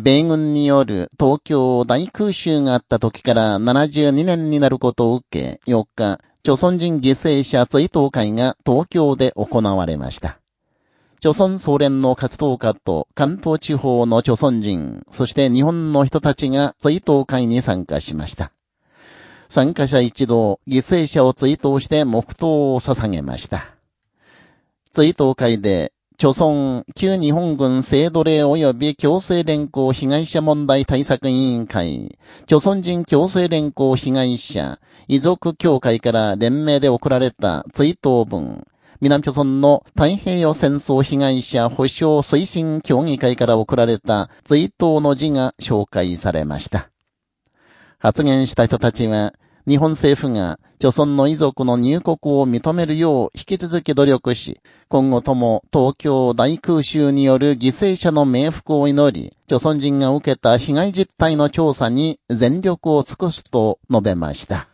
米軍による東京大空襲があった時から72年になることを受け、4日、朝鮮人犠牲者追悼会が東京で行われました。朝鮮総連の活動家と関東地方の朝鮮人、そして日本の人たちが追悼会に参加しました。参加者一同、犠牲者を追悼して黙祷を捧げました。追悼会で、朝鮮旧日本軍制度令及び強制連行被害者問題対策委員会、朝鮮人強制連行被害者、遺族協会から連名で送られた追悼文、南朝村の太平洋戦争被害者保障推進協議会から送られた追悼の字が紹介されました。発言した人たちは、日本政府が、著村の遺族の入国を認めるよう引き続き努力し、今後とも東京大空襲による犠牲者の冥福を祈り、著村人が受けた被害実態の調査に全力を尽くすと述べました。